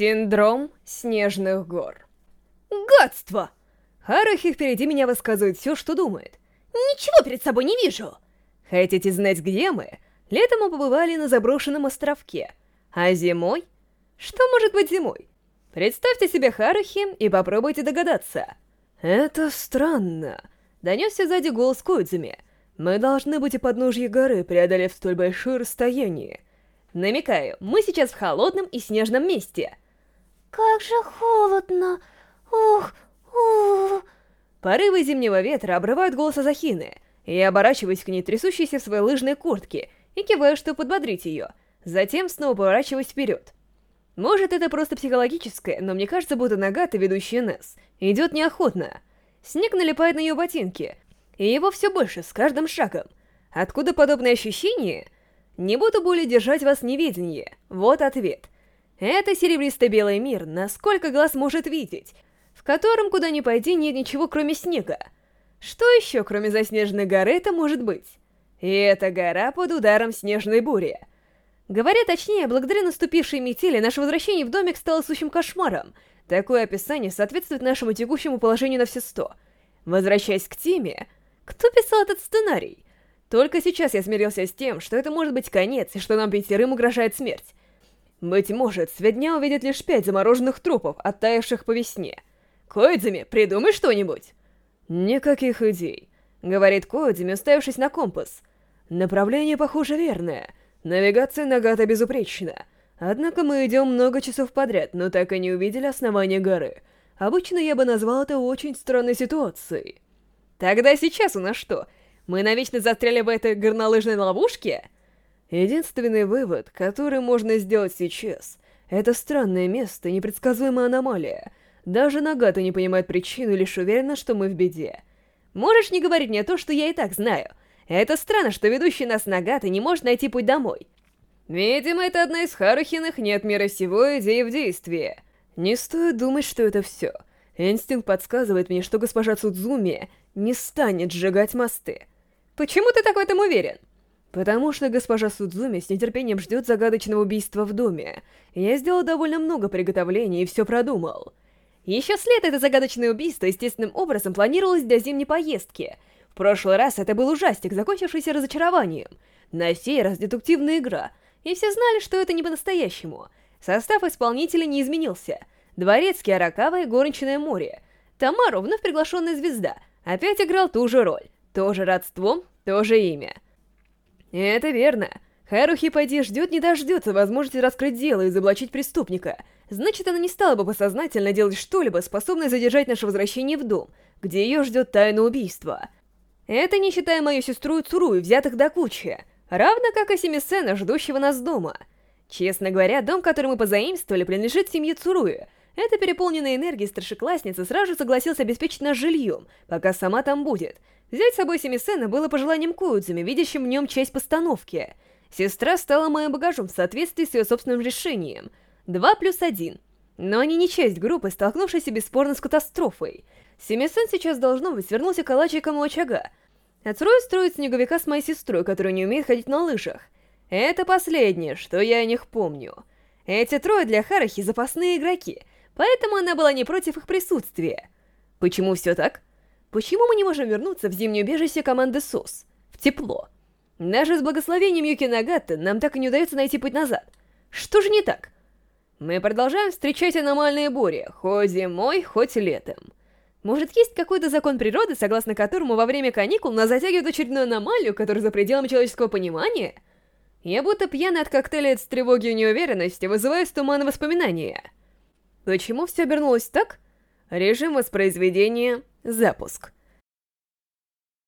Синдром снежных гор. Гадство! Харахи впереди меня высказывает все, что думает. Ничего перед собой не вижу. Хотите знать, где мы? Летом мы побывали на заброшенном островке. А зимой? Что может быть зимой? Представьте себе Харахи и попробуйте догадаться. Это странно. Донесся сзади голос Коидзуми. Мы должны быть у подножья горы, преодолев столь большое расстояние. Намекаю, мы сейчас в холодном и снежном месте. Как же холодно. Ух, ух. Порывы зимнего ветра обрывают голос Азахины. Я оборачиваюсь к ней, трясущейся в своей лыжной куртке, и киваю, чтобы подбодрить ее. Затем снова поворачиваюсь вперед. Может, это просто психологическое, но мне кажется, будто Нагата, ведущая нас, идет неохотно. Снег налипает на ее ботинки, и его все больше с каждым шагом. Откуда подобное ощущение? Не буду более держать вас в неведении. Вот ответ. Это серебристо-белый мир, насколько глаз может видеть, в котором куда ни пойди нет ничего, кроме снега. Что еще, кроме заснеженной горы, это может быть? И эта гора под ударом снежной бури. Говоря точнее, благодаря наступившей метели, наше возвращение в домик стало сущим кошмаром. Такое описание соответствует нашему текущему положению на все сто. Возвращаясь к теме, кто писал этот сценарий? Только сейчас я смирился с тем, что это может быть конец, и что нам пятерым угрожает смерть. Быть может, свет дня увидит лишь пять замороженных трупов, оттаивших по весне. Коидзами, придумай что-нибудь. Никаких идей, говорит Коидзами, уставившись на компас. Направление, похоже, верное. Навигация Нагата безупречна. Однако мы идем много часов подряд, но так и не увидели основание горы. Обычно я бы назвал это очень странной ситуацией. Тогда сейчас у нас что? Мы навечно застряли в этой горнолыжной ловушке? Единственный вывод, который можно сделать сейчас, это странное место, непредсказуемая аномалия. Даже Нагата не понимает причину, лишь уверена, что мы в беде. Можешь не говорить мне то, что я и так знаю. Это странно, что ведущий нас Нагата не может найти путь домой. Видимо, это одна из Харухиных «нет мира сего» идей в действии. Не стоит думать, что это все. Инстинкт подсказывает мне, что госпожа Цудзуми не станет сжигать мосты. Почему ты так в этом уверен? Потому что госпожа Судзуми с нетерпением ждет загадочного убийства в доме. Я сделал довольно много приготовлений и все продумал. Еще след это загадочное убийство естественным образом планировалось для зимней поездки. В прошлый раз это был ужастик, закончившийся разочарованием. На сей раз детективная игра, и все знали, что это не по-настоящему. Состав исполнителей не изменился. Дворецкий Аракава и Горничное море. Тамару, вновь приглашенная звезда, опять играл ту же роль. Тоже родство, тоже имя. Это верно. Харухи поди ждет не дождется возможности раскрыть дело и заблочить преступника. Значит, она не стала бы посознательно делать что-либо, способное задержать наше возвращение в дом, где ее ждет тайное убийство. Это не считая мою сестру Цурую, взятых до кучи, равно как и Семисена, ждущего нас дома. Честно говоря, дом, который мы позаимствовали, принадлежит семье Цуруи. Эта переполненная энергией старшеклассница сразу согласилась обеспечить нас жильем, пока сама там будет — Взять с собой Семисена было пожеланием Коудзуми, видящим в нем часть постановки. Сестра стала моим багажом в соответствии с ее собственным решением. Два плюс один. Но они не часть группы, столкнувшейся бесспорно с катастрофой. Семисен сейчас, должно быть, свернулся калачиком у очага. Отстрой строит снеговика с моей сестрой, которая не умеет ходить на лыжах. Это последнее, что я о них помню. Эти трое для Харахи запасные игроки, поэтому она была не против их присутствия. Почему все так? Почему мы не можем вернуться в зимнее убежище команды СОС? В тепло. Даже с благословением Юки Нагата нам так и не удается найти путь назад. Что же не так? Мы продолжаем встречать аномальные бури, хоть зимой, хоть летом. Может, есть какой-то закон природы, согласно которому во время каникул нас затягивают очередную аномалию, которая за пределами человеческого понимания? Я будто пьяный от коктейля от тревоги и неуверенности, вызываю с тумана воспоминания. Почему все обернулось так? Режим воспроизведения Запуск.